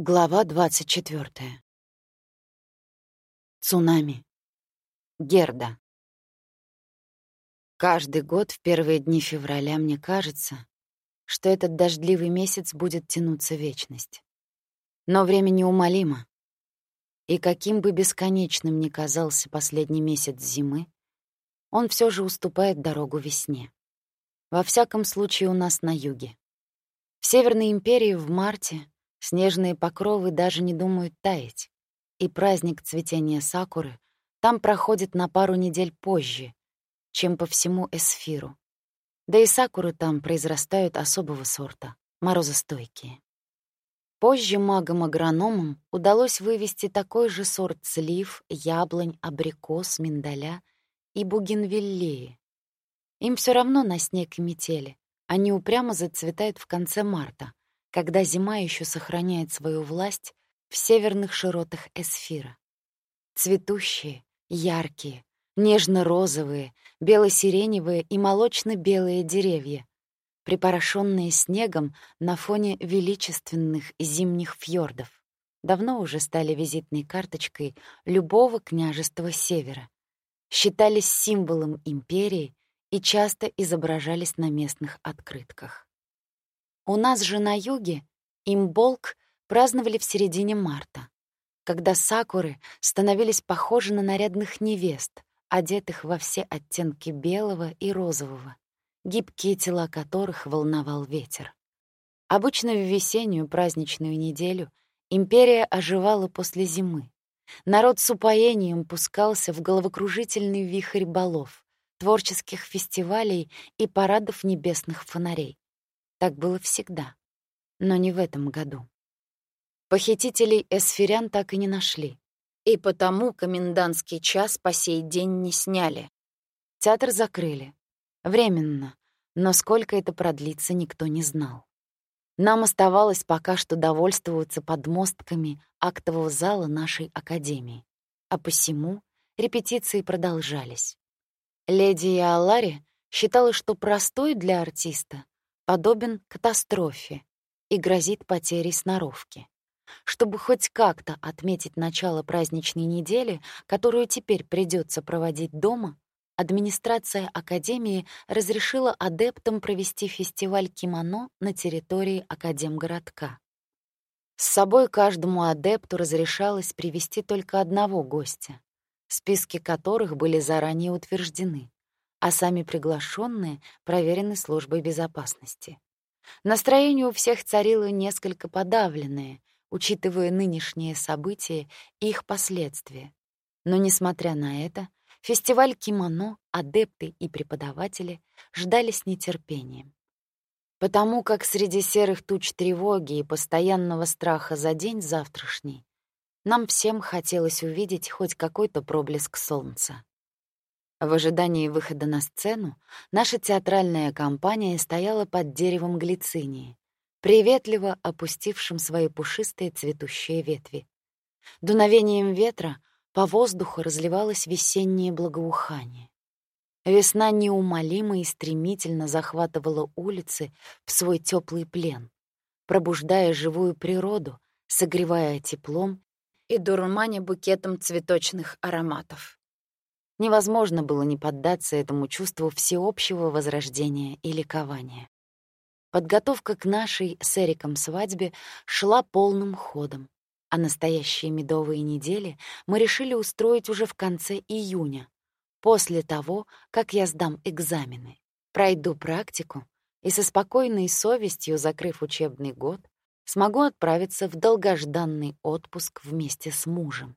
Глава 24. Цунами. Герда. Каждый год в первые дни февраля мне кажется, что этот дождливый месяц будет тянуться вечность. Но время неумолимо. И каким бы бесконечным ни казался последний месяц зимы, он все же уступает дорогу весне. Во всяком случае у нас на юге. В Северной империи в марте Снежные покровы даже не думают таять, и праздник цветения сакуры там проходит на пару недель позже, чем по всему эсфиру. Да и сакуры там произрастают особого сорта, морозостойкие. Позже магам-агрономам удалось вывести такой же сорт слив, яблонь, абрикос, миндаля и бугенвиллеи. Им все равно на снег и метели, они упрямо зацветают в конце марта, когда зима еще сохраняет свою власть в северных широтах Эсфира. Цветущие, яркие, нежно-розовые, бело-сиреневые и молочно-белые деревья, припорошенные снегом на фоне величественных зимних фьордов, давно уже стали визитной карточкой любого княжества Севера, считались символом империи и часто изображались на местных открытках. У нас же на юге имболк праздновали в середине марта, когда сакуры становились похожи на нарядных невест, одетых во все оттенки белого и розового, гибкие тела которых волновал ветер. Обычно в весеннюю праздничную неделю империя оживала после зимы. Народ с упоением пускался в головокружительный вихрь балов, творческих фестивалей и парадов небесных фонарей. Так было всегда, но не в этом году. Похитителей эсфирян так и не нашли, и потому комендантский час по сей день не сняли. Театр закрыли. Временно, но сколько это продлится, никто не знал. Нам оставалось пока что довольствоваться подмостками актового зала нашей академии, а посему репетиции продолжались. Леди Иолари считала, что простой для артиста подобен катастрофе и грозит потерей сноровки. Чтобы хоть как-то отметить начало праздничной недели, которую теперь придется проводить дома, администрация Академии разрешила адептам провести фестиваль кимоно на территории Академгородка. С собой каждому адепту разрешалось привести только одного гостя, списки которых были заранее утверждены а сами приглашенные проверены службой безопасности. Настроение у всех царило несколько подавленное, учитывая нынешние события и их последствия. Но, несмотря на это, фестиваль кимоно, адепты и преподаватели ждали с нетерпением. Потому как среди серых туч тревоги и постоянного страха за день завтрашний нам всем хотелось увидеть хоть какой-то проблеск солнца. В ожидании выхода на сцену наша театральная компания стояла под деревом глицинии, приветливо опустившим свои пушистые цветущие ветви. Дуновением ветра по воздуху разливалось весеннее благоухание. Весна неумолимо и стремительно захватывала улицы в свой теплый плен, пробуждая живую природу, согревая теплом и дурманя букетом цветочных ароматов. Невозможно было не поддаться этому чувству всеобщего возрождения и ликования. Подготовка к нашей с Эриком свадьбе шла полным ходом, а настоящие медовые недели мы решили устроить уже в конце июня, после того, как я сдам экзамены, пройду практику и со спокойной совестью, закрыв учебный год, смогу отправиться в долгожданный отпуск вместе с мужем.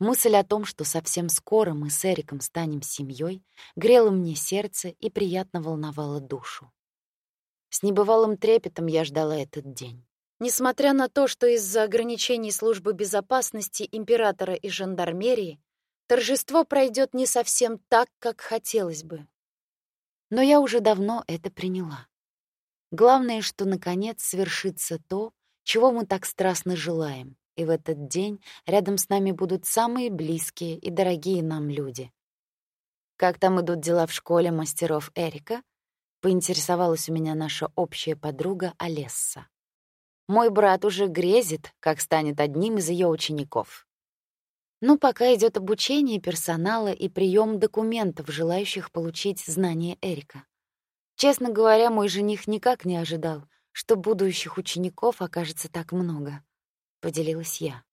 Мысль о том, что совсем скоро мы с Эриком станем семьей, грела мне сердце и приятно волновала душу. С небывалым трепетом я ждала этот день. Несмотря на то, что из-за ограничений службы безопасности императора и жандармерии торжество пройдет не совсем так, как хотелось бы. Но я уже давно это приняла. Главное, что наконец свершится то, чего мы так страстно желаем, и в этот день рядом с нами будут самые близкие и дорогие нам люди. «Как там идут дела в школе мастеров Эрика?» — поинтересовалась у меня наша общая подруга Олесса. Мой брат уже грезит, как станет одним из ее учеников. Ну, пока идет обучение персонала и прием документов, желающих получить знания Эрика. Честно говоря, мой жених никак не ожидал, что будущих учеников окажется так много, поделилась я.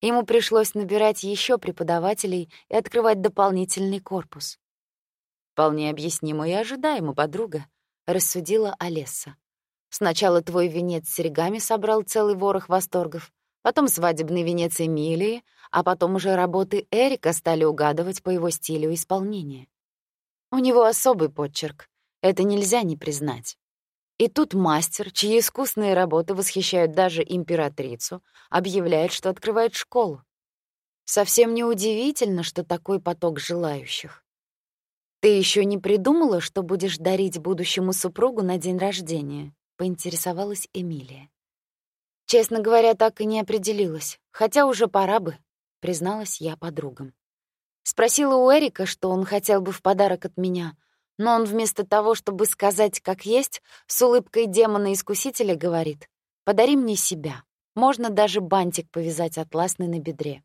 Ему пришлось набирать еще преподавателей и открывать дополнительный корпус. Вполне объяснимо и ожидаемо, подруга, рассудила Олесса. Сначала твой венец с серьгами собрал целый ворох восторгов, потом свадебный венец Эмилии, а потом уже работы Эрика стали угадывать по его стилю исполнения. У него особый почерк, это нельзя не признать. И тут мастер, чьи искусные работы восхищают даже императрицу, объявляет, что открывает школу. Совсем неудивительно, что такой поток желающих. Ты еще не придумала, что будешь дарить будущему супругу на день рождения? поинтересовалась Эмилия. Честно говоря, так и не определилась, хотя уже пора бы, призналась я подругам. Спросила у Эрика, что он хотел бы в подарок от меня, но он вместо того, чтобы сказать как есть, с улыбкой демона-искусителя говорит: "Подари мне себя. Можно даже бантик повязать атласный на бедре".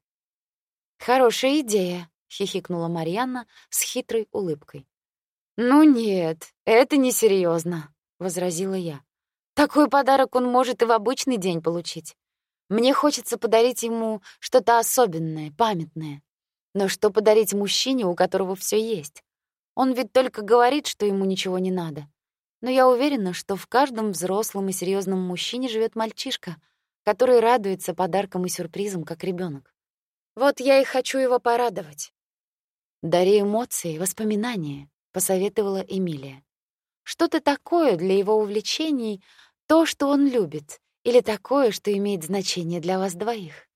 Хорошая идея, хихикнула Марьяна с хитрой улыбкой. Ну нет, это не серьезно, возразила я. Такой подарок он может и в обычный день получить. Мне хочется подарить ему что-то особенное, памятное. Но что подарить мужчине, у которого все есть? Он ведь только говорит, что ему ничего не надо. Но я уверена, что в каждом взрослом и серьезном мужчине живет мальчишка, который радуется подаркам и сюрпризам, как ребенок. Вот я и хочу его порадовать. Дари эмоции, воспоминания, посоветовала Эмилия. Что-то такое для его увлечений, то, что он любит, или такое, что имеет значение для вас двоих.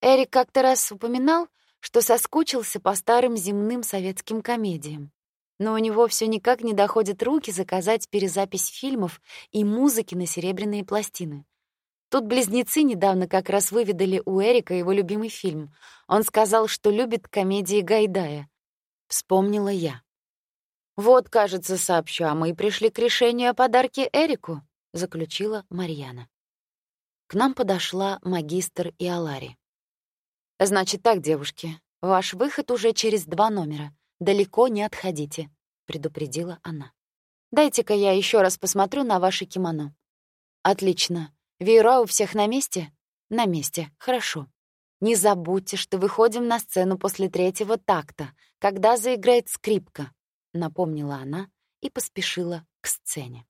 Эрик как-то раз упоминал, что соскучился по старым земным советским комедиям. Но у него все никак не доходят руки заказать перезапись фильмов и музыки на серебряные пластины. Тут близнецы недавно как раз выведали у Эрика его любимый фильм. Он сказал, что любит комедии Гайдая. Вспомнила я. Вот, кажется, сообщу, а мы пришли к решению о подарке Эрику заключила Марьяна. К нам подошла магистр и Алари. Значит так, девушки, ваш выход уже через два номера. Далеко не отходите, предупредила она. Дайте-ка я еще раз посмотрю на ваше кимоно. Отлично. Веера у всех на месте? На месте. Хорошо. Не забудьте, что выходим на сцену после третьего такта, когда заиграет скрипка, напомнила она и поспешила к сцене.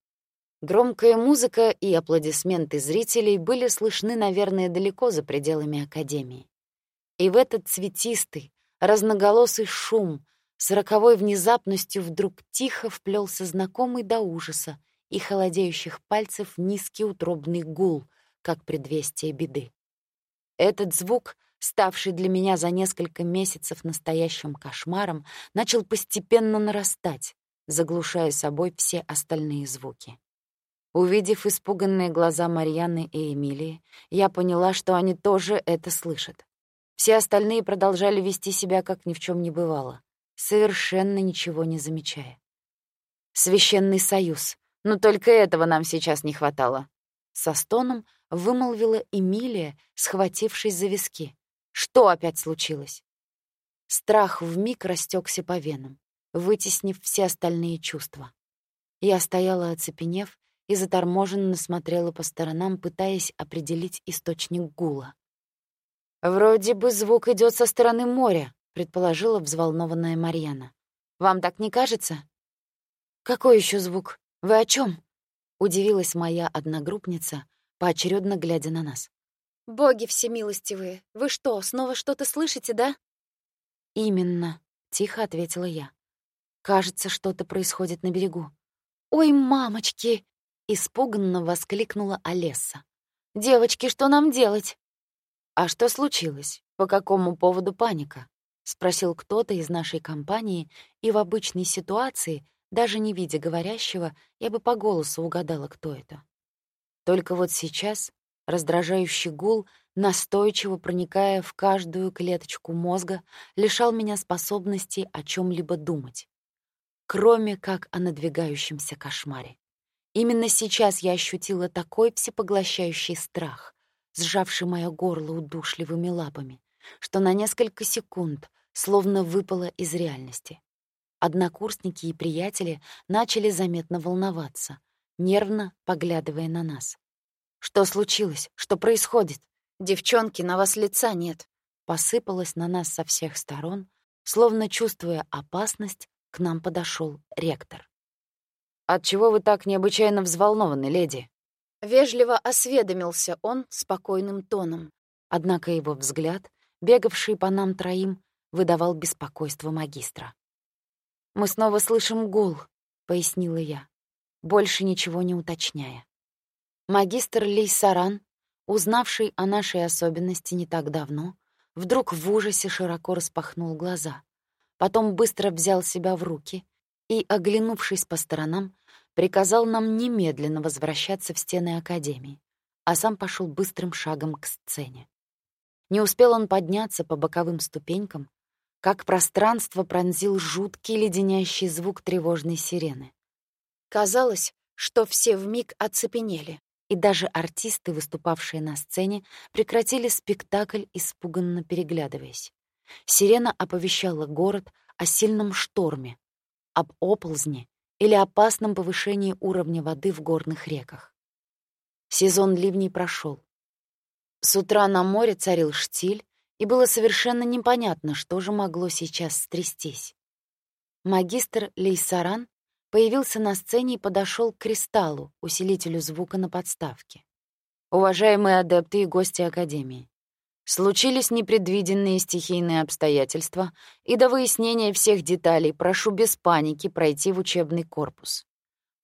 Громкая музыка и аплодисменты зрителей были слышны, наверное, далеко за пределами академии. И в этот цветистый, разноголосый шум с роковой внезапностью вдруг тихо вплелся знакомый до ужаса и холодеющих пальцев низкий утробный гул, как предвестие беды. Этот звук, ставший для меня за несколько месяцев настоящим кошмаром, начал постепенно нарастать, заглушая собой все остальные звуки. Увидев испуганные глаза Марьяны и Эмилии, я поняла, что они тоже это слышат. Все остальные продолжали вести себя, как ни в чем не бывало, совершенно ничего не замечая. Священный союз. Но только этого нам сейчас не хватало. Со стоном вымолвила Эмилия, схватившись за виски. Что опять случилось? Страх вмиг растекся по венам, вытеснив все остальные чувства. Я стояла, оцепенев, и заторможенно смотрела по сторонам, пытаясь определить источник гула. «Вроде бы звук идет со стороны моря», — предположила взволнованная Марьяна. «Вам так не кажется?» «Какой еще звук? Вы о чем? удивилась моя одногруппница, поочередно глядя на нас. «Боги всемилостивые, вы что, снова что-то слышите, да?» «Именно», — тихо ответила я. «Кажется, что-то происходит на берегу». «Ой, мамочки!» Испуганно воскликнула Олеса. «Девочки, что нам делать?» «А что случилось? По какому поводу паника?» — спросил кто-то из нашей компании, и в обычной ситуации, даже не видя говорящего, я бы по голосу угадала, кто это. Только вот сейчас раздражающий гул, настойчиво проникая в каждую клеточку мозга, лишал меня способности о чем либо думать, кроме как о надвигающемся кошмаре. Именно сейчас я ощутила такой всепоглощающий страх, сжавший мое горло удушливыми лапами, что на несколько секунд словно выпало из реальности. Однокурсники и приятели начали заметно волноваться, нервно поглядывая на нас. «Что случилось? Что происходит? Девчонки, на вас лица нет!» Посыпалось на нас со всех сторон, словно чувствуя опасность, к нам подошел ректор. «Отчего вы так необычайно взволнованы, леди?» Вежливо осведомился он спокойным тоном. Однако его взгляд, бегавший по нам троим, выдавал беспокойство магистра. «Мы снова слышим гул», — пояснила я, больше ничего не уточняя. Магистр Лейсаран, узнавший о нашей особенности не так давно, вдруг в ужасе широко распахнул глаза, потом быстро взял себя в руки и, оглянувшись по сторонам, приказал нам немедленно возвращаться в стены Академии, а сам пошел быстрым шагом к сцене. Не успел он подняться по боковым ступенькам, как пространство пронзил жуткий леденящий звук тревожной сирены. Казалось, что все вмиг оцепенели, и даже артисты, выступавшие на сцене, прекратили спектакль, испуганно переглядываясь. Сирена оповещала город о сильном шторме, об оползне или опасном повышении уровня воды в горных реках. Сезон ливней прошел. С утра на море царил штиль, и было совершенно непонятно, что же могло сейчас стрястись. Магистр Лейсаран появился на сцене и подошел к кристаллу, усилителю звука на подставке. Уважаемые адепты и гости Академии, Случились непредвиденные стихийные обстоятельства, и до выяснения всех деталей прошу без паники пройти в учебный корпус.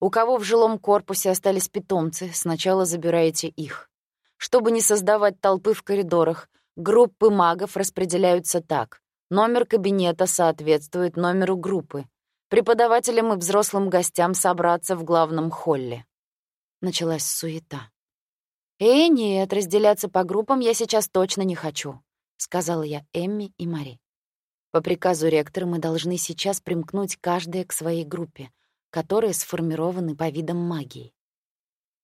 У кого в жилом корпусе остались питомцы, сначала забирайте их. Чтобы не создавать толпы в коридорах, группы магов распределяются так. Номер кабинета соответствует номеру группы. Преподавателям и взрослым гостям собраться в главном холле. Началась суета. «Э, нет, разделяться по группам я сейчас точно не хочу», — сказала я Эмми и Мари. По приказу ректора мы должны сейчас примкнуть каждая к своей группе, которые сформированы по видам магии.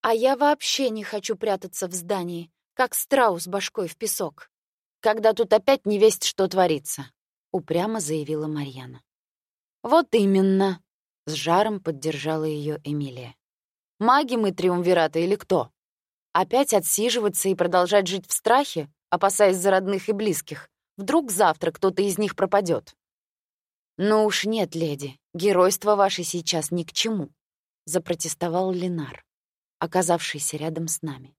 «А я вообще не хочу прятаться в здании, как страус башкой в песок, когда тут опять не весть, что творится», — упрямо заявила Марьяна. «Вот именно», — с жаром поддержала ее Эмилия. «Маги мы триумвираты или кто?» Опять отсиживаться и продолжать жить в страхе, опасаясь за родных и близких. Вдруг завтра кто-то из них пропадет. «Ну уж нет, леди, геройство ваше сейчас ни к чему», — запротестовал Ленар, оказавшийся рядом с нами.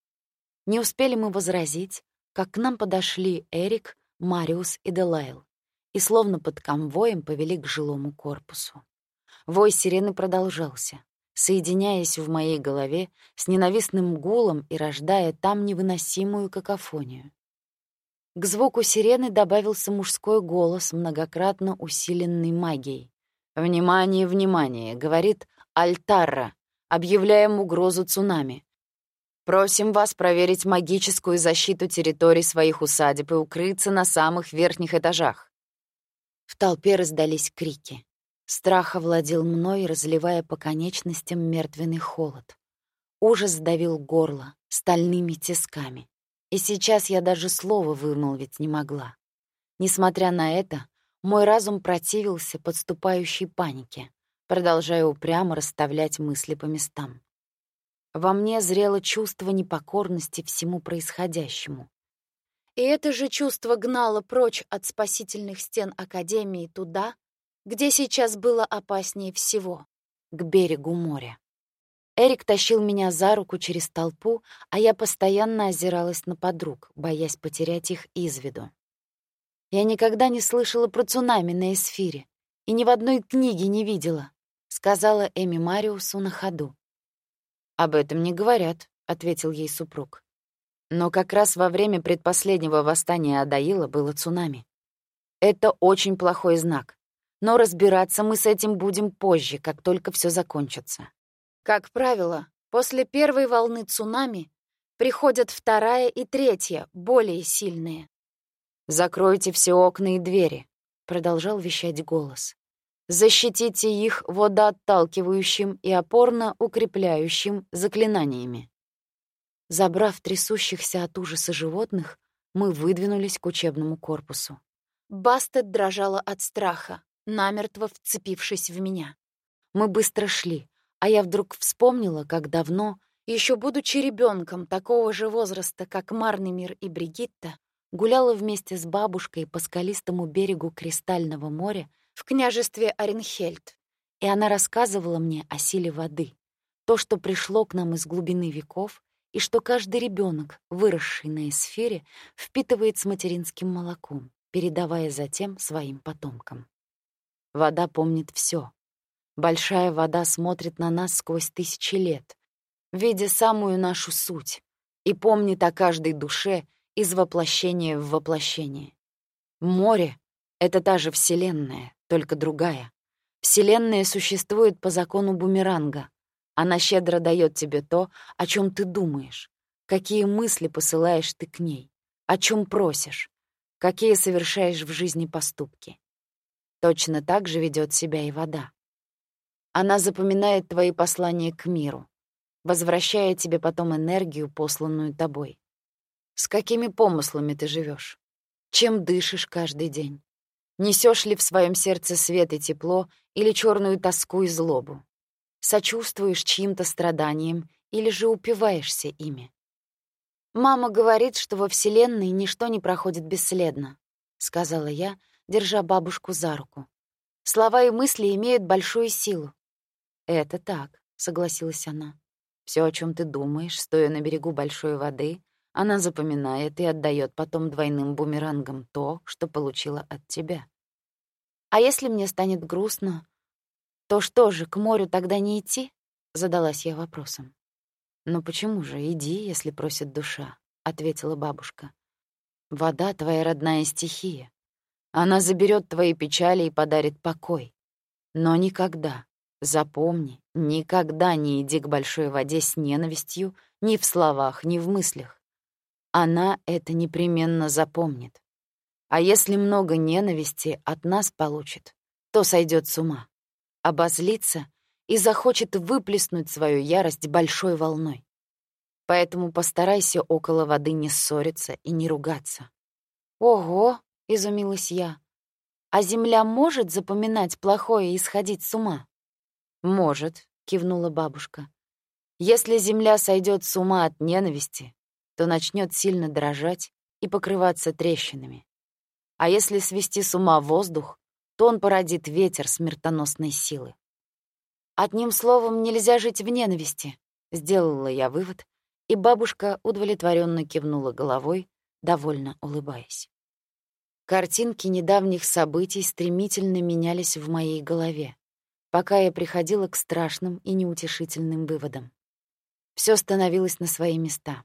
Не успели мы возразить, как к нам подошли Эрик, Мариус и Делайл и словно под конвоем повели к жилому корпусу. Вой сирены продолжался соединяясь в моей голове с ненавистным гулом и рождая там невыносимую какофонию. К звуку сирены добавился мужской голос, многократно усиленный магией. «Внимание, внимание!» — говорит Альтарра. «Объявляем угрозу цунами. Просим вас проверить магическую защиту территорий своих усадеб и укрыться на самых верхних этажах». В толпе раздались крики. Страх овладел мной, разливая по конечностям мертвенный холод. Ужас сдавил горло стальными тисками. И сейчас я даже слова вымолвить не могла. Несмотря на это, мой разум противился подступающей панике, продолжая упрямо расставлять мысли по местам. Во мне зрело чувство непокорности всему происходящему. И это же чувство гнало прочь от спасительных стен Академии туда, где сейчас было опаснее всего — к берегу моря. Эрик тащил меня за руку через толпу, а я постоянно озиралась на подруг, боясь потерять их из виду. Я никогда не слышала про цунами на эсфире и ни в одной книге не видела, сказала Эми Мариусу на ходу. Об этом не говорят, ответил ей супруг. Но как раз во время предпоследнего восстания Адаила было цунами. Это очень плохой знак. Но разбираться мы с этим будем позже, как только все закончится. Как правило, после первой волны цунами приходят вторая и третья, более сильные. «Закройте все окна и двери», — продолжал вещать голос. Защитите их водоотталкивающим и опорно-укрепляющим заклинаниями. Забрав трясущихся от ужаса животных, мы выдвинулись к учебному корпусу. Бастет дрожала от страха, намертво вцепившись в меня. Мы быстро шли, а я вдруг вспомнила, как давно, еще будучи ребенком такого же возраста, как Марнимир и Бригитта, гуляла вместе с бабушкой по скалистому берегу Кристального моря в княжестве Оренхельд, и она рассказывала мне о силе воды, то, что пришло к нам из глубины веков, и что каждый ребенок, выросший на эсфере, впитывает с материнским молоком, передавая затем своим потомкам. Вода помнит все. Большая вода смотрит на нас сквозь тысячи лет, видя самую нашу суть, и помнит о каждой душе из воплощения в воплощение. Море — это та же Вселенная, только другая. Вселенная существует по закону бумеранга. Она щедро дает тебе то, о чем ты думаешь, какие мысли посылаешь ты к ней, о чем просишь, какие совершаешь в жизни поступки. Точно так же ведет себя и вода. Она запоминает твои послания к миру, возвращая тебе потом энергию, посланную тобой. С какими помыслами ты живешь? Чем дышишь каждый день? Несешь ли в своем сердце свет и тепло или черную тоску и злобу? Сочувствуешь чьим-то страданиям или же упиваешься ими? «Мама говорит, что во Вселенной ничто не проходит бесследно», — сказала я, держа бабушку за руку. «Слова и мысли имеют большую силу. «Это так», — согласилась она. Все, о чем ты думаешь, стоя на берегу большой воды, она запоминает и отдает потом двойным бумерангом то, что получила от тебя. А если мне станет грустно, то что же, к морю тогда не идти? Задалась я вопросом. «Ну почему же, иди, если просит душа», — ответила бабушка. «Вода — твоя родная стихия. Она заберет твои печали и подарит покой. Но никогда, Запомни, никогда не иди к большой воде с ненавистью ни в словах, ни в мыслях. Она это непременно запомнит. А если много ненависти от нас получит, то сойдет с ума, обозлится и захочет выплеснуть свою ярость большой волной. Поэтому постарайся около воды не ссориться и не ругаться. «Ого!» — изумилась я. «А земля может запоминать плохое и сходить с ума?» «Может», — кивнула бабушка. «Если земля сойдет с ума от ненависти, то начнет сильно дрожать и покрываться трещинами. А если свести с ума воздух, то он породит ветер смертоносной силы. Одним словом, нельзя жить в ненависти, сделала я вывод, и бабушка удовлетворенно кивнула головой, довольно улыбаясь. Картинки недавних событий стремительно менялись в моей голове пока я приходила к страшным и неутешительным выводам. Все становилось на свои места.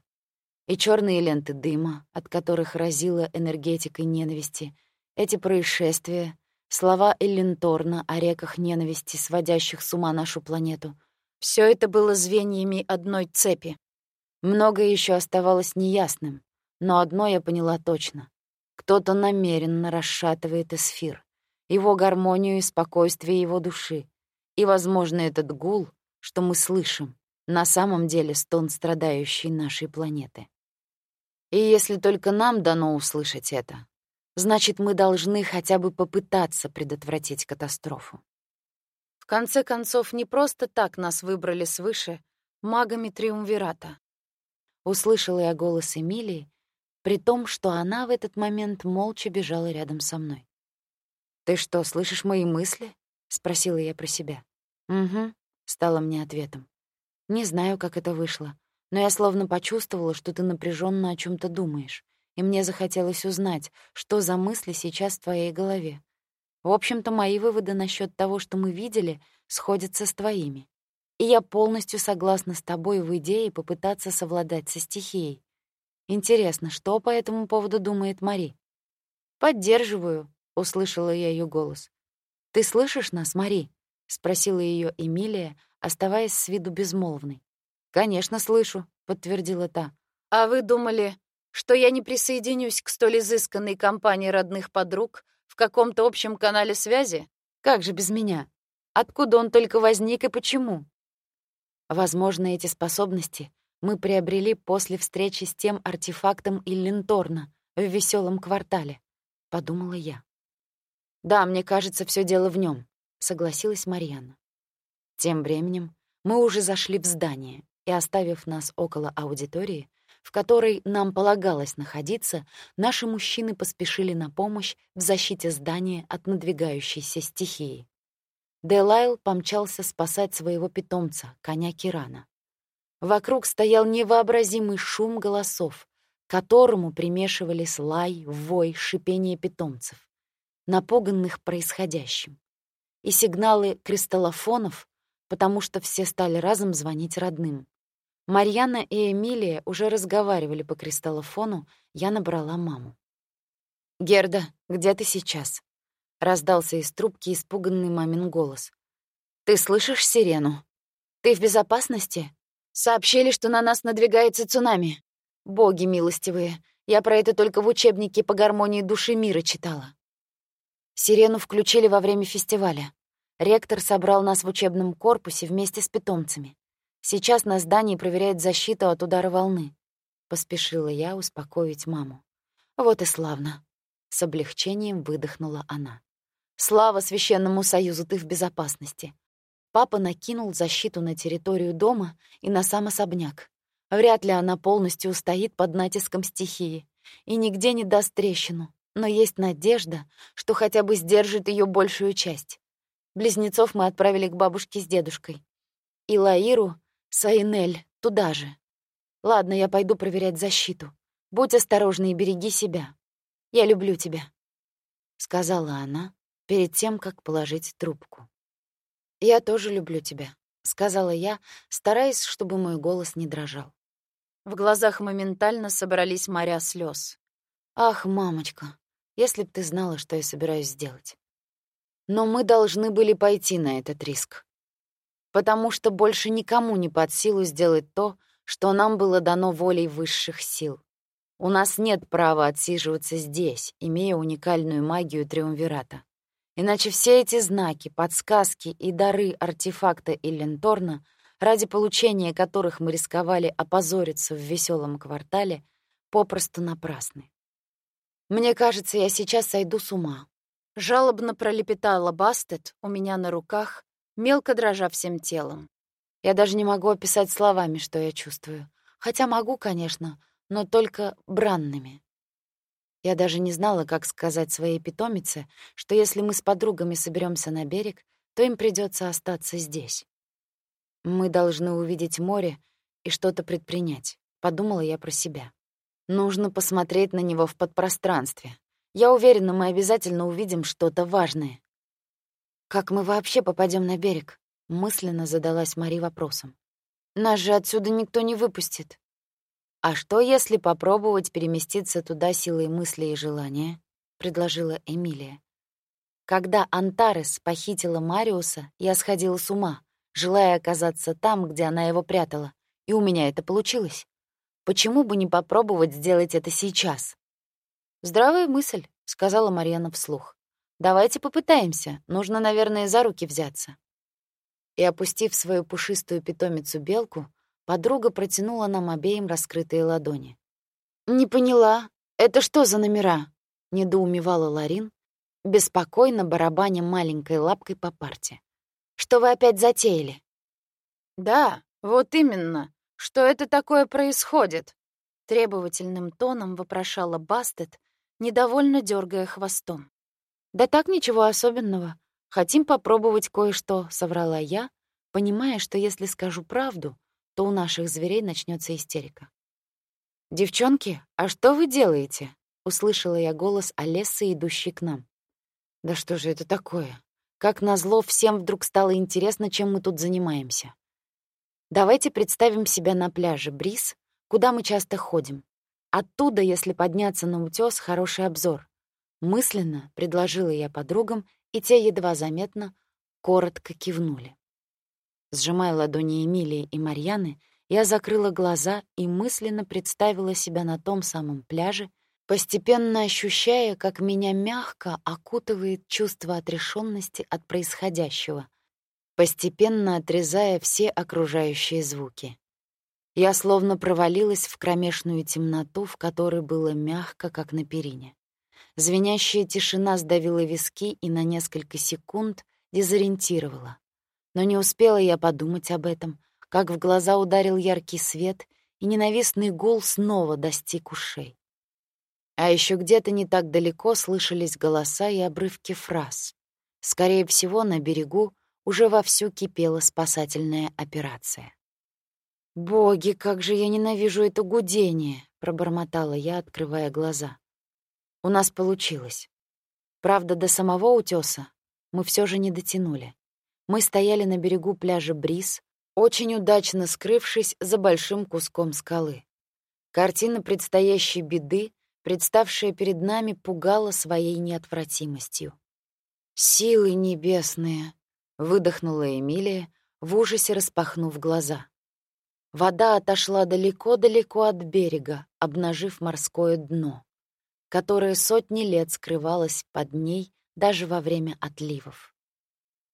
И черные ленты дыма, от которых разило энергетикой ненависти, эти происшествия, слова Элленторна о реках ненависти, сводящих с ума нашу планету, все это было звеньями одной цепи. Многое еще оставалось неясным, но одно я поняла точно. Кто-то намеренно расшатывает эсфир, его гармонию и спокойствие его души, и, возможно, этот гул, что мы слышим, на самом деле стон страдающей нашей планеты. И если только нам дано услышать это, значит, мы должны хотя бы попытаться предотвратить катастрофу. В конце концов, не просто так нас выбрали свыше магами Триумвирата. Услышала я голос Эмилии, при том, что она в этот момент молча бежала рядом со мной. «Ты что, слышишь мои мысли?» — спросила я про себя. «Угу», — стало мне ответом. «Не знаю, как это вышло, но я словно почувствовала, что ты напряженно о чем то думаешь, и мне захотелось узнать, что за мысли сейчас в твоей голове. В общем-то, мои выводы насчет того, что мы видели, сходятся с твоими. И я полностью согласна с тобой в идее попытаться совладать со стихией. Интересно, что по этому поводу думает Мари?» «Поддерживаю», — услышала я ее голос. Ты слышишь нас, Мари? спросила ее Эмилия, оставаясь с виду безмолвной. Конечно, слышу, подтвердила та. А вы думали, что я не присоединюсь к столь изысканной компании родных подруг в каком-то общем канале связи? Как же без меня? Откуда он только возник и почему? Возможно, эти способности мы приобрели после встречи с тем артефактом Иллинторна в веселом квартале, подумала я. Да, мне кажется, все дело в нем, согласилась Марьяна. Тем временем мы уже зашли в здание, и оставив нас около аудитории, в которой нам полагалось находиться, наши мужчины поспешили на помощь в защите здания от надвигающейся стихии. Делайл помчался спасать своего питомца, коня Кирана. Вокруг стоял невообразимый шум голосов, которому примешивались лай, вой, шипение питомцев, напуганных происходящим, и сигналы кристаллофонов, потому что все стали разом звонить родным. Марьяна и Эмилия уже разговаривали по кристаллофону, я набрала маму. «Герда, где ты сейчас?» — раздался из трубки испуганный мамин голос. «Ты слышишь сирену? Ты в безопасности? Сообщили, что на нас надвигается цунами. Боги милостивые, я про это только в учебнике по гармонии души мира читала». Сирену включили во время фестиваля. Ректор собрал нас в учебном корпусе вместе с питомцами. Сейчас на здании проверяют защиту от удара волны. Поспешила я успокоить маму. Вот и славно. С облегчением выдохнула она. Слава священному союзу, ты в безопасности. Папа накинул защиту на территорию дома и на сам особняк. Вряд ли она полностью устоит под натиском стихии и нигде не даст трещину, но есть надежда, что хотя бы сдержит ее большую часть. Близнецов мы отправили к бабушке с дедушкой. И Лаиру Саинель, туда же. Ладно, я пойду проверять защиту. Будь осторожна и береги себя. Я люблю тебя, сказала она перед тем, как положить трубку. Я тоже люблю тебя, сказала я, стараясь, чтобы мой голос не дрожал. В глазах моментально собрались моря слез. Ах, мамочка, если б ты знала, что я собираюсь сделать. Но мы должны были пойти на этот риск потому что больше никому не под силу сделать то, что нам было дано волей высших сил. У нас нет права отсиживаться здесь, имея уникальную магию Триумвирата. Иначе все эти знаки, подсказки и дары артефакта Илленторна, ради получения которых мы рисковали опозориться в веселом квартале, попросту напрасны. Мне кажется, я сейчас сойду с ума. Жалобно пролепетала Бастет у меня на руках, мелко дрожа всем телом. Я даже не могу описать словами, что я чувствую. Хотя могу, конечно, но только бранными. Я даже не знала, как сказать своей питомице, что если мы с подругами соберемся на берег, то им придется остаться здесь. Мы должны увидеть море и что-то предпринять, подумала я про себя. Нужно посмотреть на него в подпространстве. Я уверена, мы обязательно увидим что-то важное. «Как мы вообще попадем на берег?» — мысленно задалась Мари вопросом. «Нас же отсюда никто не выпустит». «А что, если попробовать переместиться туда силой мысли и желания?» — предложила Эмилия. «Когда Антарес похитила Мариуса, я сходила с ума, желая оказаться там, где она его прятала, и у меня это получилось. Почему бы не попробовать сделать это сейчас?» «Здравая мысль», — сказала Марьяна вслух. Давайте попытаемся. Нужно, наверное, за руки взяться. И опустив свою пушистую питомицу белку, подруга протянула нам обеим раскрытые ладони. Не поняла, это что за номера? недоумевала Ларин, беспокойно барабаня маленькой лапкой по парте. Что вы опять затеяли? Да, вот именно. Что это такое происходит? требовательным тоном вопрошала Бастет, недовольно дергая хвостом. «Да так, ничего особенного. Хотим попробовать кое-что», — соврала я, понимая, что если скажу правду, то у наших зверей начнется истерика. «Девчонки, а что вы делаете?» — услышала я голос Олессы, идущий к нам. «Да что же это такое? Как назло, всем вдруг стало интересно, чем мы тут занимаемся. Давайте представим себя на пляже Бриз, куда мы часто ходим. Оттуда, если подняться на утёс, хороший обзор. Мысленно предложила я подругам, и те едва заметно коротко кивнули. Сжимая ладони Эмилии и Марьяны, я закрыла глаза и мысленно представила себя на том самом пляже, постепенно ощущая, как меня мягко окутывает чувство отрешенности от происходящего, постепенно отрезая все окружающие звуки. Я словно провалилась в кромешную темноту, в которой было мягко, как на перине. Звенящая тишина сдавила виски и на несколько секунд дезориентировала. Но не успела я подумать об этом, как в глаза ударил яркий свет, и ненавистный гул снова достиг ушей. А еще где-то не так далеко слышались голоса и обрывки фраз. Скорее всего, на берегу уже вовсю кипела спасательная операция. «Боги, как же я ненавижу это гудение!» — пробормотала я, открывая глаза. У нас получилось. Правда, до самого утёса мы всё же не дотянули. Мы стояли на берегу пляжа Бриз, очень удачно скрывшись за большим куском скалы. Картина предстоящей беды, представшая перед нами, пугала своей неотвратимостью. «Силы небесные!» — выдохнула Эмилия, в ужасе распахнув глаза. Вода отошла далеко-далеко от берега, обнажив морское дно, которое сотни лет скрывалось под ней даже во время отливов.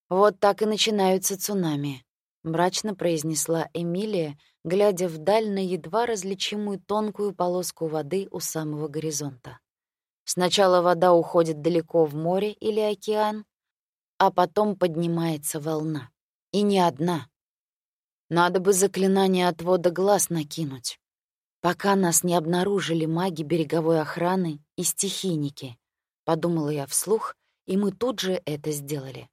«Вот так и начинаются цунами», — мрачно произнесла Эмилия, глядя вдаль на едва различимую тонкую полоску воды у самого горизонта. Сначала вода уходит далеко в море или океан, а потом поднимается волна. И не одна. Надо бы заклинание отвода глаз накинуть, пока нас не обнаружили маги береговой охраны и стихийники, подумала я вслух, и мы тут же это сделали.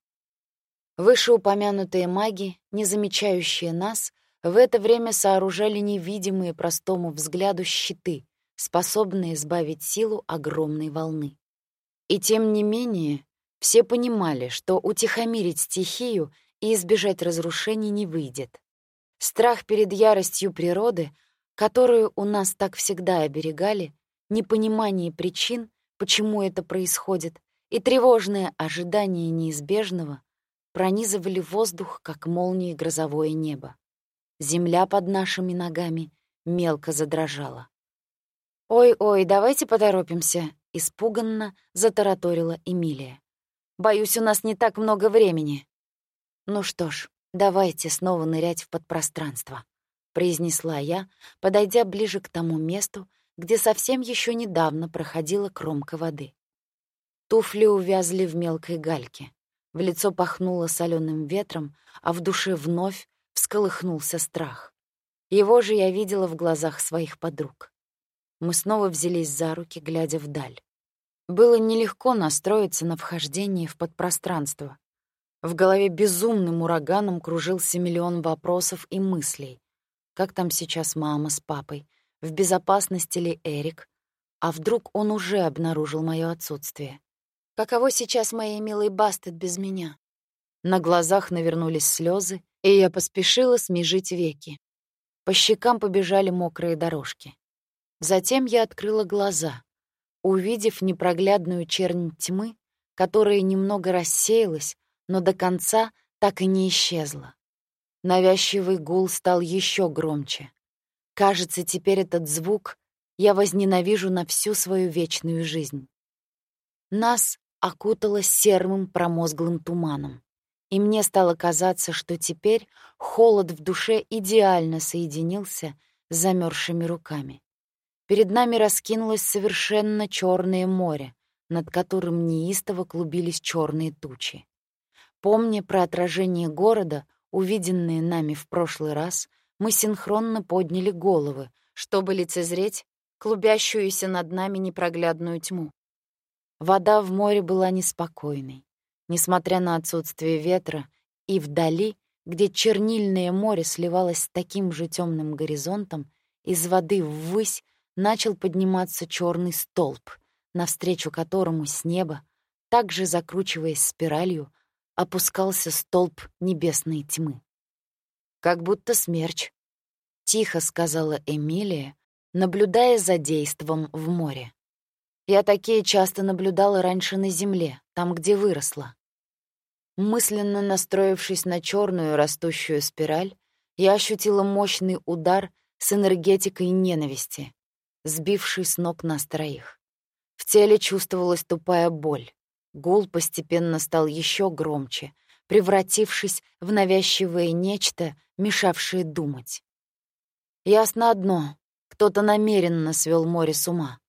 Вышеупомянутые маги, не замечающие нас, в это время сооружали невидимые простому взгляду щиты, способные избавить силу огромной волны. И тем не менее, все понимали, что утихомирить стихию и избежать разрушений не выйдет. Страх перед яростью природы, которую у нас так всегда оберегали, непонимание причин, почему это происходит, и тревожное ожидание неизбежного пронизывали воздух, как молнии грозовое небо. Земля под нашими ногами мелко задрожала. «Ой-ой, давайте поторопимся», — испуганно затараторила Эмилия. «Боюсь, у нас не так много времени». «Ну что ж, «Давайте снова нырять в подпространство», — произнесла я, подойдя ближе к тому месту, где совсем еще недавно проходила кромка воды. Туфли увязли в мелкой гальке. В лицо пахнуло соленым ветром, а в душе вновь всколыхнулся страх. Его же я видела в глазах своих подруг. Мы снова взялись за руки, глядя вдаль. Было нелегко настроиться на вхождение в подпространство. В голове безумным ураганом кружился миллион вопросов и мыслей. Как там сейчас мама с папой? В безопасности ли Эрик? А вдруг он уже обнаружил мое отсутствие? Каково сейчас моей милой Бастет без меня? На глазах навернулись слезы, и я поспешила смежить веки. По щекам побежали мокрые дорожки. Затем я открыла глаза, увидев непроглядную чернь тьмы, которая немного рассеялась, но до конца так и не исчезла. Навязчивый гул стал еще громче. Кажется, теперь этот звук я возненавижу на всю свою вечную жизнь. Нас окутало серым промозглым туманом, и мне стало казаться, что теперь холод в душе идеально соединился с замерзшими руками. Перед нами раскинулось совершенно черное море, над которым неистово клубились черные тучи. Помня про отражение города, увиденные нами в прошлый раз, мы синхронно подняли головы, чтобы лицезреть клубящуюся над нами непроглядную тьму. Вода в море была неспокойной. Несмотря на отсутствие ветра, и вдали, где чернильное море сливалось с таким же темным горизонтом, из воды ввысь начал подниматься черный столб, навстречу которому с неба, также закручиваясь спиралью, опускался столб небесной тьмы. «Как будто смерч», — тихо сказала Эмилия, наблюдая за действом в море. «Я такие часто наблюдала раньше на земле, там, где выросла». Мысленно настроившись на черную растущую спираль, я ощутила мощный удар с энергетикой ненависти, сбивший с ног нас троих. В теле чувствовалась тупая боль. Гул постепенно стал еще громче, превратившись в навязчивое нечто, мешавшее думать. Ясно одно — кто-то намеренно свел море с ума.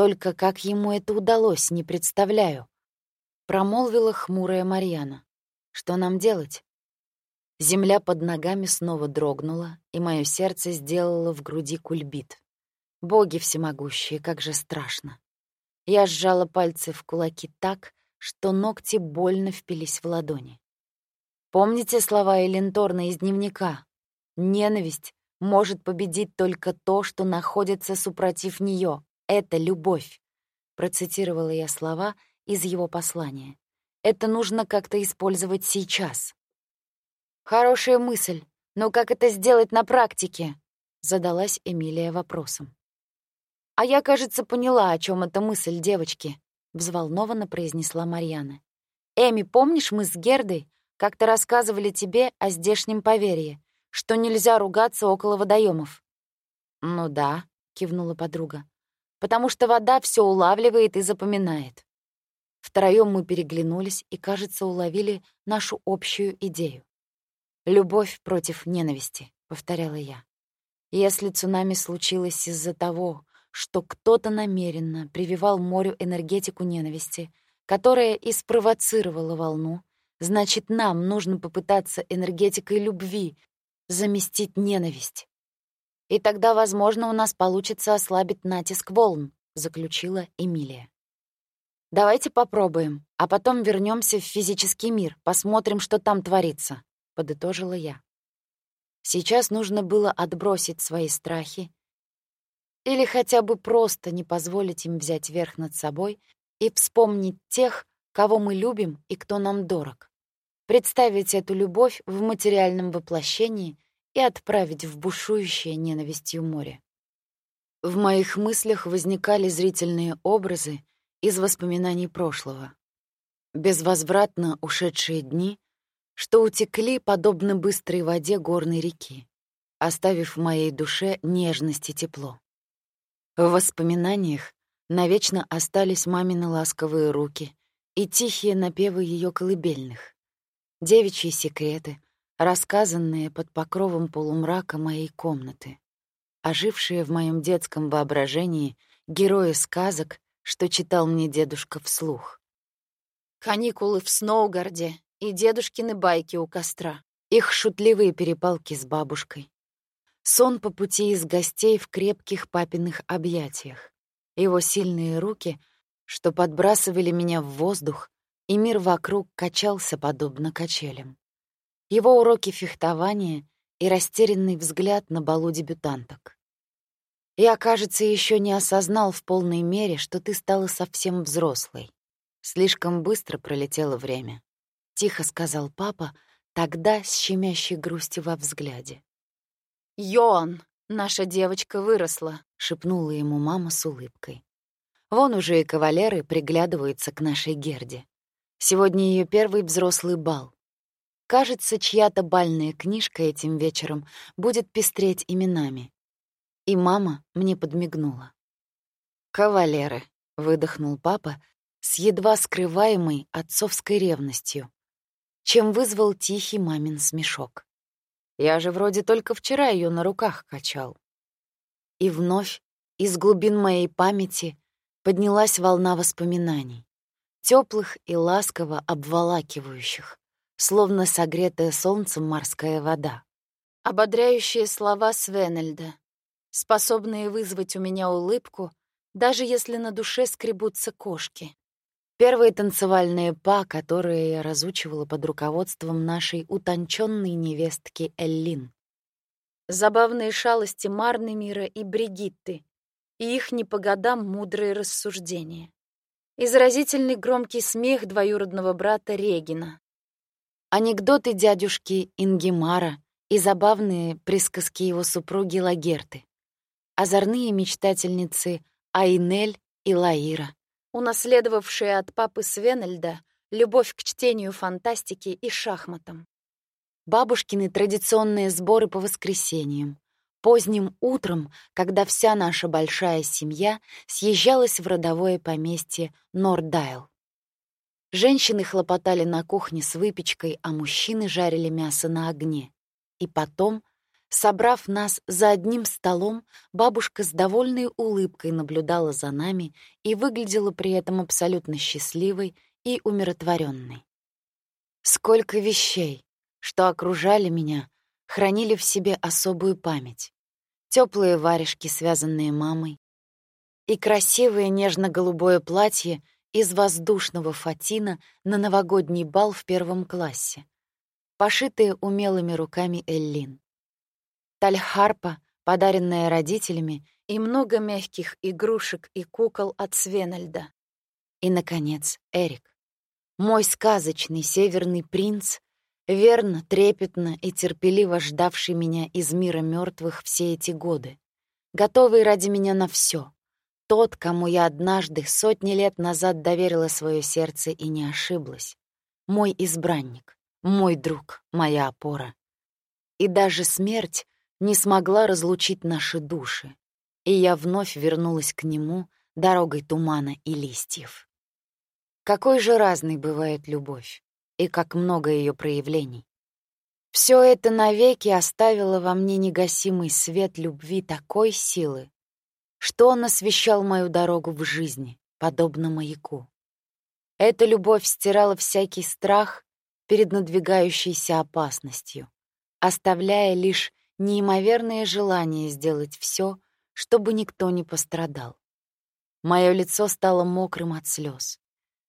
Только как ему это удалось, не представляю. Промолвила хмурая Марьяна. Что нам делать? Земля под ногами снова дрогнула, и мое сердце сделало в груди кульбит. Боги всемогущие, как же страшно. Я сжала пальцы в кулаки так, что ногти больно впились в ладони. Помните слова Эленторна из дневника? Ненависть может победить только то, что находится супротив нее. Это любовь. Процитировала я слова из его послания. Это нужно как-то использовать сейчас. Хорошая мысль, но как это сделать на практике? Задалась Эмилия вопросом. А я, кажется, поняла, о чем эта мысль, девочки, взволнованно произнесла Марьяна. Эми, помнишь, мы с Гердой как-то рассказывали тебе о здешнем поверье, что нельзя ругаться около водоемов. Ну да, кивнула подруга. Потому что вода все улавливает и запоминает. Втроем мы переглянулись и, кажется, уловили нашу общую идею. «Любовь против ненависти», — повторяла я. «Если цунами случилось из-за того, что кто-то намеренно прививал морю энергетику ненависти, которая и спровоцировала волну, значит, нам нужно попытаться энергетикой любви заместить ненависть. И тогда, возможно, у нас получится ослабить натиск волн, заключила Эмилия. Давайте попробуем, а потом вернемся в физический мир, посмотрим, что там творится, подытожила я. Сейчас нужно было отбросить свои страхи или хотя бы просто не позволить им взять верх над собой и вспомнить тех, кого мы любим и кто нам дорог. Представить эту любовь в материальном воплощении и отправить в бушующее ненавистью море. В моих мыслях возникали зрительные образы из воспоминаний прошлого. Безвозвратно ушедшие дни, что утекли подобно быстрой воде горной реки, оставив в моей душе нежность и тепло. В воспоминаниях навечно остались мамины ласковые руки и тихие напевы ее колыбельных, девичьи секреты, рассказанные под покровом полумрака моей комнаты, ожившие в моем детском воображении герои сказок, что читал мне дедушка вслух. Каникулы в Сноугарде и дедушкины байки у костра, их шутливые перепалки с бабушкой, Сон по пути из гостей в крепких папиных объятиях. Его сильные руки, что подбрасывали меня в воздух, и мир вокруг качался подобно качелям. Его уроки фехтования и растерянный взгляд на балу дебютанток. Я, кажется, еще не осознал в полной мере, что ты стала совсем взрослой. Слишком быстро пролетело время. Тихо сказал папа, тогда с щемящей грустью во взгляде. «Йоан, наша девочка выросла», — шепнула ему мама с улыбкой. Вон уже и кавалеры приглядываются к нашей Герде. Сегодня ее первый взрослый бал. Кажется, чья-то бальная книжка этим вечером будет пестреть именами. И мама мне подмигнула. «Кавалеры», — выдохнул папа с едва скрываемой отцовской ревностью, чем вызвал тихий мамин смешок. Я же вроде только вчера ее на руках качал. И вновь из глубин моей памяти поднялась волна воспоминаний, теплых и ласково обволакивающих, словно согретая солнцем морская вода. Ободряющие слова Свенельда, способные вызвать у меня улыбку, даже если на душе скребутся кошки. Первые танцевальные па, которые я разучивала под руководством нашей утонченной невестки Эллин. Забавные шалости Марны Мира и Бригитты, и их не по годам мудрые рассуждения. И заразительный громкий смех двоюродного брата Регина. Анекдоты дядюшки Ингемара и забавные присказки его супруги Лагерты. Озорные мечтательницы Айнель и Лаира унаследовавшие от папы Свенельда любовь к чтению фантастики и шахматам. Бабушкины традиционные сборы по воскресеньям, поздним утром, когда вся наша большая семья съезжалась в родовое поместье Нордайл. Женщины хлопотали на кухне с выпечкой, а мужчины жарили мясо на огне. И потом, собрав нас за одним столом, бабушка с довольной улыбкой наблюдала за нами и выглядела при этом абсолютно счастливой и умиротворенной. Сколько вещей, что окружали меня, хранили в себе особую память. Теплые варежки, связанные мамой, и красивое нежно-голубое платье из воздушного фатина на новогодний бал в первом классе, пошитые умелыми руками Эллин. Тальхарпа, подаренная родителями, и много мягких игрушек и кукол от Свенальда. И, наконец, Эрик. Мой сказочный северный принц, верно, трепетно и терпеливо ждавший меня из мира мертвых все эти годы, готовый ради меня на все. Тот, кому я однажды, сотни лет назад доверила свое сердце и не ошиблась. Мой избранник, мой друг, моя опора. И даже смерть не смогла разлучить наши души, и я вновь вернулась к нему дорогой тумана и листьев. Какой же разной бывает любовь, и как много ее проявлений. Все это навеки оставило во мне негасимый свет любви такой силы, что он освещал мою дорогу в жизни, подобно маяку. Эта любовь стирала всякий страх перед надвигающейся опасностью, оставляя лишь неимоверное желание сделать все, чтобы никто не пострадал. Мое лицо стало мокрым от слез.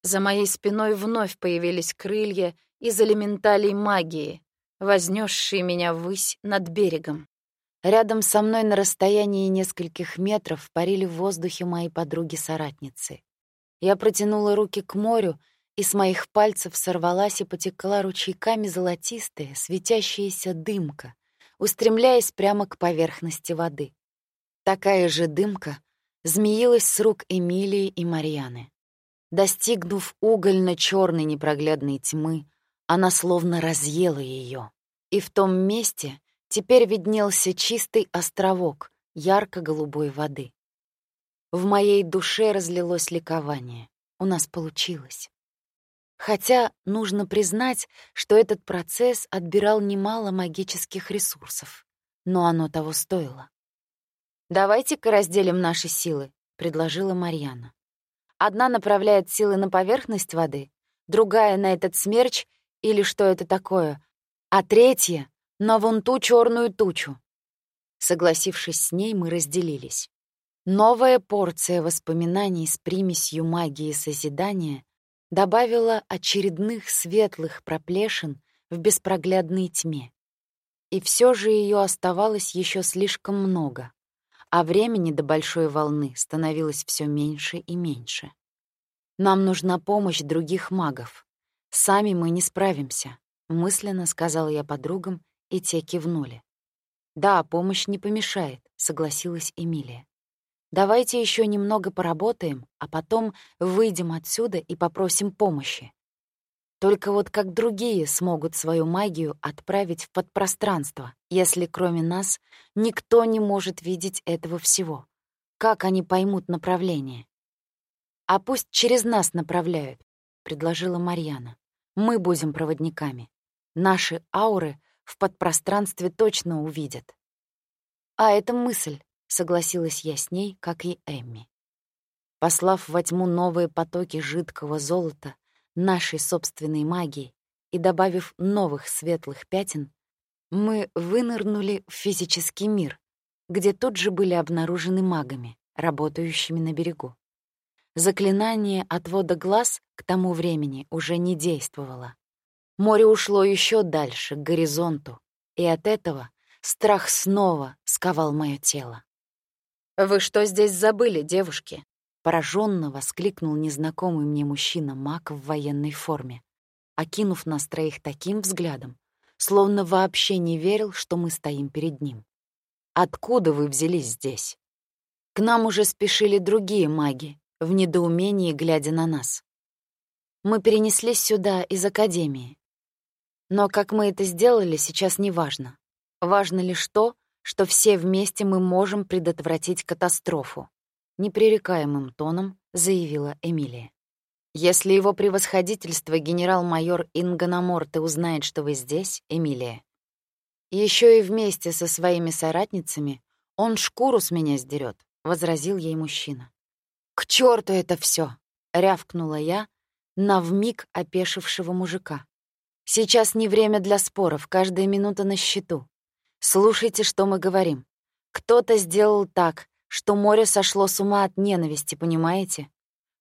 За моей спиной вновь появились крылья из элементалей магии, вознесшие меня ввысь над берегом. Рядом со мной на расстоянии нескольких метров парили в воздухе мои подруги-соратницы. Я протянула руки к морю, и с моих пальцев сорвалась и потекла ручейками золотистая, светящаяся дымка, устремляясь прямо к поверхности воды. Такая же дымка змеилась с рук Эмилии и Марьяны. Достигнув угольно черной непроглядной тьмы, она словно разъела ее. И в том месте теперь виднелся чистый островок ярко-голубой воды. В моей душе разлилось ликование. У нас получилось. Хотя нужно признать, что этот процесс отбирал немало магических ресурсов. Но оно того стоило. «Давайте-ка разделим наши силы», — предложила Марьяна. Одна направляет силы на поверхность воды, другая — на этот смерч или что это такое, а третья — на вон ту черную тучу. Согласившись с ней, мы разделились. Новая порция воспоминаний с примесью магии созидания добавила очередных светлых проплешин в беспроглядной тьме. И все же ее оставалось еще слишком много а времени до большой волны становилось все меньше и меньше. Нам нужна помощь других магов. Сами мы не справимся, мысленно сказала я подругам, и те кивнули. Да, помощь не помешает, согласилась Эмилия. Давайте еще немного поработаем, а потом выйдем отсюда и попросим помощи. Только вот как другие смогут свою магию отправить в подпространство, если кроме нас никто не может видеть этого всего? Как они поймут направление? «А пусть через нас направляют», — предложила Марьяна. «Мы будем проводниками. Наши ауры в подпространстве точно увидят». «А это мысль», — согласилась я с ней, как и Эмми. Послав во тьму новые потоки жидкого золота, нашей собственной магии и добавив новых светлых пятен, мы вынырнули в физический мир, где тут же были обнаружены магами, работающими на берегу. Заклинание отвода глаз к тому времени уже не действовало. Море ушло еще дальше, к горизонту, и от этого страх снова сковал мое тело. «Вы что здесь забыли, девушки?» Пораженно воскликнул незнакомый мне мужчина-маг в военной форме, окинув нас троих таким взглядом, словно вообще не верил, что мы стоим перед ним. «Откуда вы взялись здесь?» К нам уже спешили другие маги, в недоумении глядя на нас. Мы перенеслись сюда из Академии. Но как мы это сделали, сейчас не важно. Важно лишь то, что все вместе мы можем предотвратить катастрофу», — непререкаемым тоном заявила Эмилия. «Если его превосходительство генерал-майор Инганаморте узнает, что вы здесь, Эмилия, еще и вместе со своими соратницами он шкуру с меня сдерет, возразил ей мужчина. «К черту это все! рявкнула я на вмиг опешившего мужика. «Сейчас не время для споров, каждая минута на счету. Слушайте, что мы говорим. Кто-то сделал так, что море сошло с ума от ненависти, понимаете?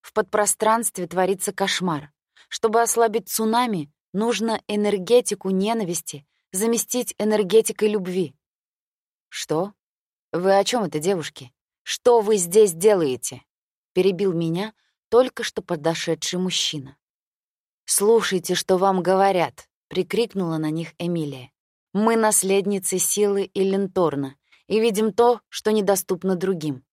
В подпространстве творится кошмар. Чтобы ослабить цунами, нужно энергетику ненависти заместить энергетикой любви. Что? Вы о чем это, девушки? Что вы здесь делаете? Перебил меня только что подошедший мужчина. «Слушайте, что вам говорят», — прикрикнула на них Эмилия. Мы наследницы силы и Ленторна и видим то, что недоступно другим.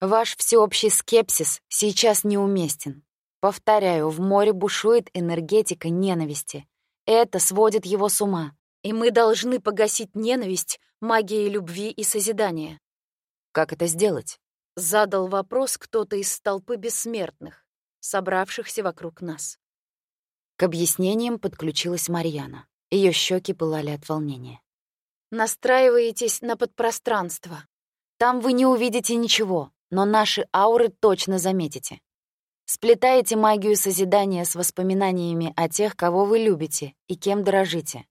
Ваш всеобщий скепсис сейчас неуместен. Повторяю, в море бушует энергетика ненависти. Это сводит его с ума. И мы должны погасить ненависть магией любви и созидания. Как это сделать? Задал вопрос кто-то из толпы бессмертных, собравшихся вокруг нас. К объяснениям подключилась Марьяна. Ее щеки пылали от волнения. «Настраиваетесь на подпространство. Там вы не увидите ничего, но наши ауры точно заметите. Сплетаете магию созидания с воспоминаниями о тех, кого вы любите и кем дорожите.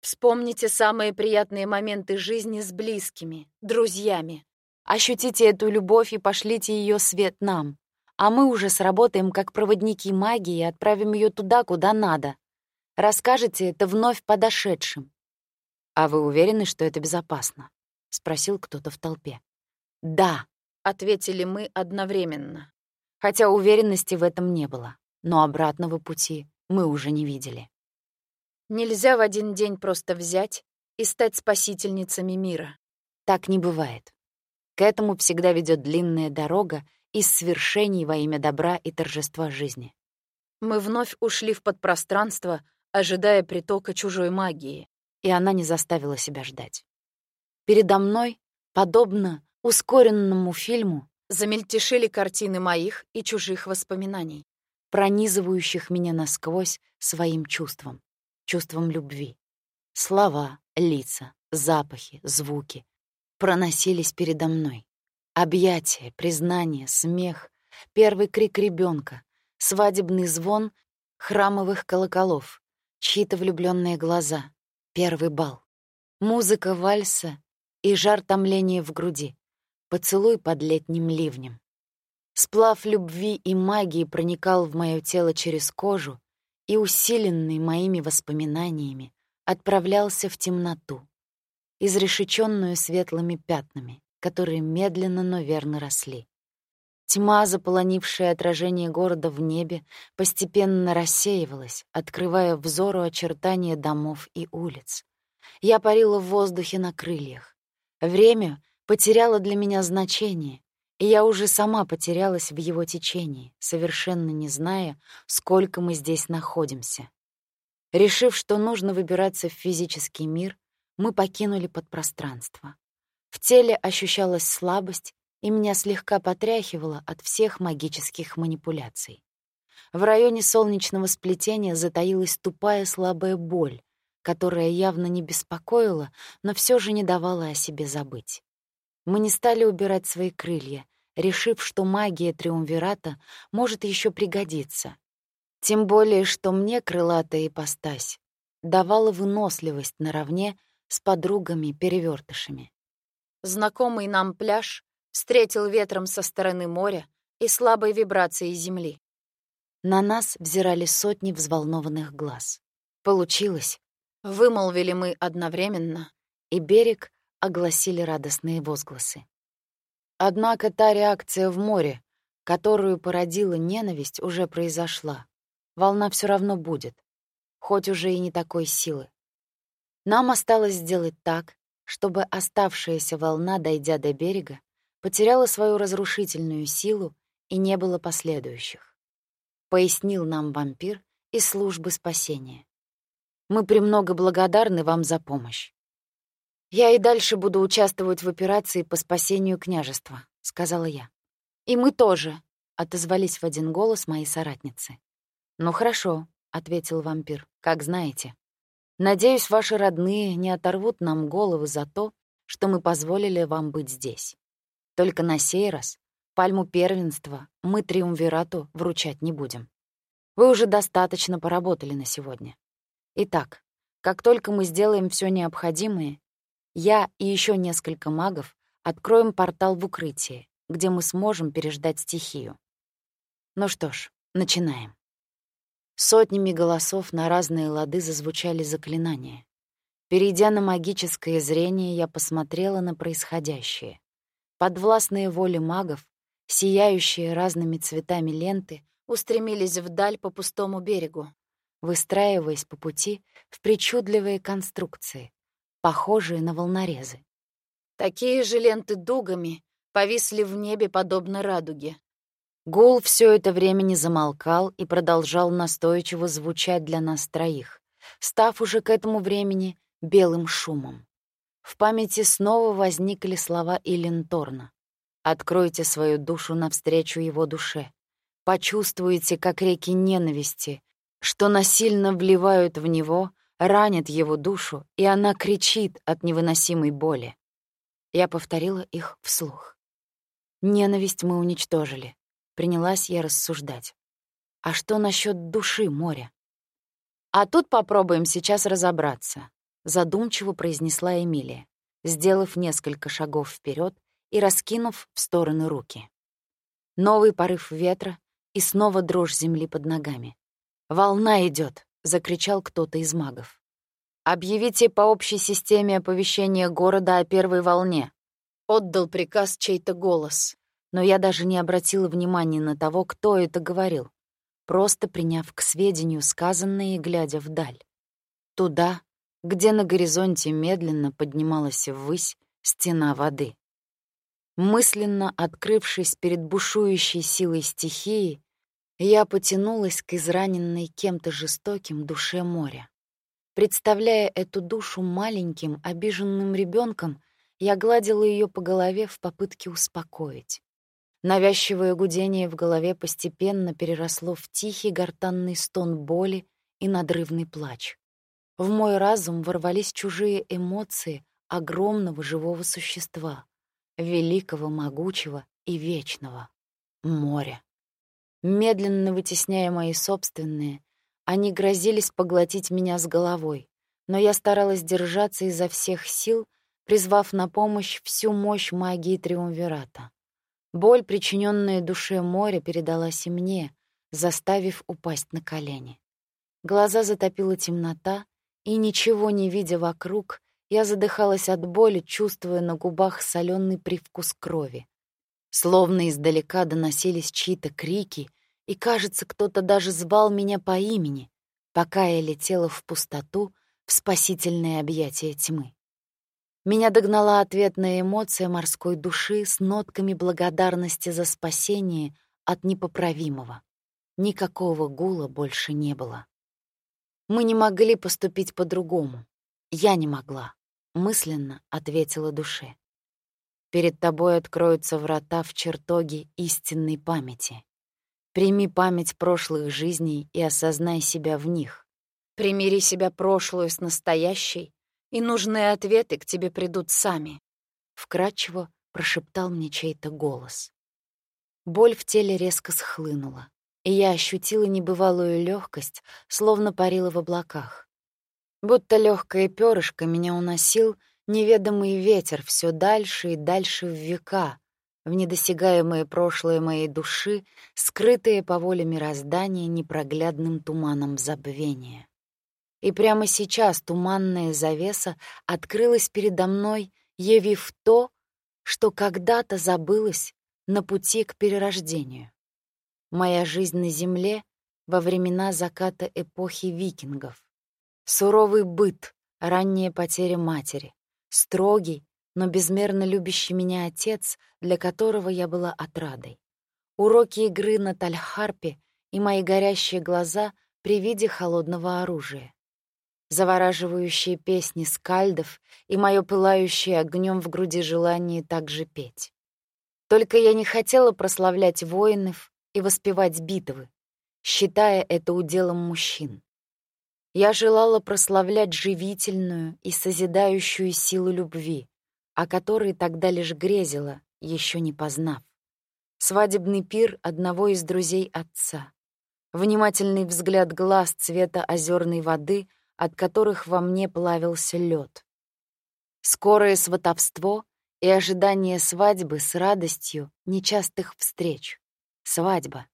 Вспомните самые приятные моменты жизни с близкими, друзьями. Ощутите эту любовь и пошлите ее свет нам, а мы уже сработаем как проводники магии и отправим ее туда, куда надо, Расскажете это вновь подошедшим. «А вы уверены, что это безопасно?» — спросил кто-то в толпе. «Да», — ответили мы одновременно. Хотя уверенности в этом не было, но обратного пути мы уже не видели. Нельзя в один день просто взять и стать спасительницами мира. Так не бывает. К этому всегда ведет длинная дорога из свершений во имя добра и торжества жизни. Мы вновь ушли в подпространство, ожидая притока чужой магии, и она не заставила себя ждать. Передо мной, подобно ускоренному фильму, замельтешили картины моих и чужих воспоминаний, пронизывающих меня насквозь своим чувством, чувством любви. Слова, лица, запахи, звуки проносились передо мной. Объятия, признание, смех, первый крик ребенка, свадебный звон храмовых колоколов, чьи-то влюбленные глаза, первый бал, музыка вальса и жар томления в груди, поцелуй под летним ливнем. Сплав любви и магии проникал в мое тело через кожу и, усиленный моими воспоминаниями, отправлялся в темноту, изрешеченную светлыми пятнами, которые медленно, но верно росли. Тьма, заполонившая отражение города в небе, постепенно рассеивалась, открывая взору очертания домов и улиц. Я парила в воздухе на крыльях. Время потеряло для меня значение, и я уже сама потерялась в его течении, совершенно не зная, сколько мы здесь находимся. Решив, что нужно выбираться в физический мир, мы покинули подпространство. В теле ощущалась слабость и меня слегка потряхивало от всех магических манипуляций. В районе солнечного сплетения затаилась тупая слабая боль, которая явно не беспокоила, но все же не давала о себе забыть. Мы не стали убирать свои крылья, решив, что магия Триумвирата может еще пригодиться. Тем более, что мне крылатая ипостась давала выносливость наравне с подругами-перевертышами. Знакомый нам пляж встретил ветром со стороны моря и слабой вибрацией земли. На нас взирали сотни взволнованных глаз. Получилось. Вымолвили мы одновременно, и берег огласили радостные возгласы. Однако та реакция в море, которую породила ненависть, уже произошла. Волна все равно будет, хоть уже и не такой силы. Нам осталось сделать так, чтобы оставшаяся волна, дойдя до берега, потеряла свою разрушительную силу и не было последующих. Пояснил нам вампир из службы спасения. Мы премного благодарны вам за помощь. «Я и дальше буду участвовать в операции по спасению княжества», — сказала я. «И мы тоже», — отозвались в один голос мои соратницы. «Ну хорошо», — ответил вампир, — «как знаете. Надеюсь, ваши родные не оторвут нам головы за то, что мы позволили вам быть здесь. Только на сей раз пальму первенства мы Триумвирату вручать не будем. Вы уже достаточно поработали на сегодня. Итак, как только мы сделаем все необходимое, я и еще несколько магов откроем портал в укрытие, где мы сможем переждать стихию. Ну что ж, начинаем. Сотнями голосов на разные лады зазвучали заклинания. Перейдя на магическое зрение, я посмотрела на происходящее. Подвластные воли магов, сияющие разными цветами ленты, устремились вдаль по пустому берегу, выстраиваясь по пути в причудливые конструкции, похожие на волнорезы. Такие же ленты дугами повисли в небе, подобно радуге. Гул все это время не замолкал и продолжал настойчиво звучать для нас троих, став уже к этому времени белым шумом. В памяти снова возникли слова Иленторна. «Откройте свою душу навстречу его душе. Почувствуете, как реки ненависти, что насильно вливают в него, ранят его душу, и она кричит от невыносимой боли. Я повторила их вслух. Ненависть мы уничтожили. Принялась я рассуждать. А что насчет души моря? А тут попробуем сейчас разобраться, задумчиво произнесла Эмилия, сделав несколько шагов вперед и раскинув в стороны руки. Новый порыв ветра и снова дрожь земли под ногами. «Волна идет! закричал кто-то из магов. «Объявите по общей системе оповещения города о первой волне», — отдал приказ чей-то голос, но я даже не обратила внимания на того, кто это говорил, просто приняв к сведению сказанное и глядя вдаль. Туда, где на горизонте медленно поднималась ввысь стена воды. Мысленно открывшись перед бушующей силой стихии, я потянулась к израненной кем-то жестоким душе моря. Представляя эту душу маленьким, обиженным ребенком, я гладила ее по голове в попытке успокоить. Навязчивое гудение в голове постепенно переросло в тихий гортанный стон боли и надрывный плач. В мой разум ворвались чужие эмоции огромного живого существа, великого, могучего и вечного — моря. Медленно вытесняя мои собственные, они грозились поглотить меня с головой, но я старалась держаться изо всех сил, призвав на помощь всю мощь магии Триумвирата. Боль, причиненная душе моря, передалась и мне, заставив упасть на колени. Глаза затопила темнота, и, ничего не видя вокруг, я задыхалась от боли, чувствуя на губах соленый привкус крови. Словно издалека доносились чьи-то крики, и, кажется, кто-то даже звал меня по имени, пока я летела в пустоту в спасительное объятие тьмы. Меня догнала ответная эмоция морской души с нотками благодарности за спасение от непоправимого. Никакого гула больше не было. Мы не могли поступить по-другому. Я не могла, мысленно ответила душе. Перед тобой откроются врата в чертоге истинной памяти. Прими память прошлых жизней и осознай себя в них. Примири себя прошлую с настоящей, и нужные ответы к тебе придут сами. Вкратчиво прошептал мне чей-то голос. Боль в теле резко схлынула, и я ощутила небывалую легкость, словно парила в облаках. Будто легкое перышко меня уносил неведомый ветер все дальше и дальше в века, в недосягаемое прошлое моей души, скрытые по воле мироздания непроглядным туманом забвения. И прямо сейчас туманная завеса открылась передо мной, явив то, что когда-то забылось на пути к перерождению. Моя жизнь на земле во времена заката эпохи викингов. Суровый быт, ранняя потеря матери, Строгий, но безмерно любящий меня отец, для которого я была отрадой. Уроки игры на тальхарпе и мои горящие глаза при виде холодного оружия. Завораживающие песни скальдов и мое пылающее огнем в груди желание также петь. Только я не хотела прославлять воинов и воспевать битвы, считая это уделом мужчин. Я желала прославлять живительную и созидающую силу любви, о которой тогда лишь грезила, еще не познав. Свадебный пир одного из друзей отца. Внимательный взгляд глаз цвета озерной воды, от которых во мне плавился лед. Скорое сватовство и ожидание свадьбы с радостью нечастых встреч. Свадьба.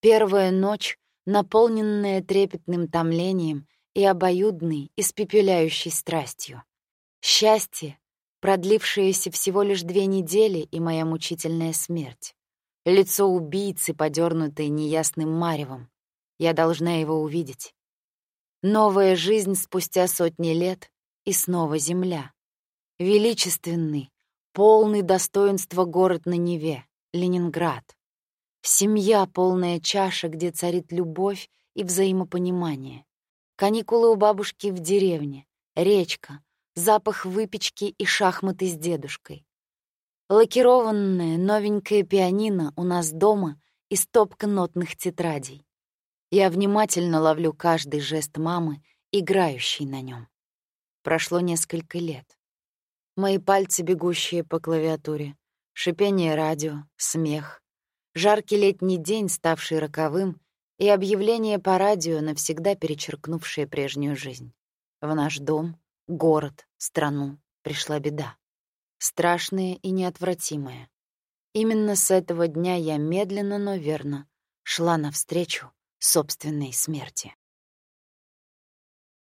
Первая ночь, наполненная трепетным томлением и обоюдной, испепеляющей страстью. Счастье, продлившееся всего лишь две недели, и моя мучительная смерть. Лицо убийцы, подернутое неясным маревом. Я должна его увидеть. Новая жизнь спустя сотни лет, и снова земля. Величественный, полный достоинства город на Неве, Ленинград. Семья, полная чаша, где царит любовь и взаимопонимание. Каникулы у бабушки в деревне, речка, запах выпечки и шахматы с дедушкой. Лакированное новенькое пианино у нас дома и стопка нотных тетрадей. Я внимательно ловлю каждый жест мамы, играющий на нем. Прошло несколько лет. Мои пальцы, бегущие по клавиатуре, шипение радио, смех, жаркий летний день, ставший роковым, и объявление по радио, навсегда перечеркнувшее прежнюю жизнь. В наш дом, город, страну пришла беда. Страшная и неотвратимая. Именно с этого дня я медленно, но верно шла навстречу собственной смерти.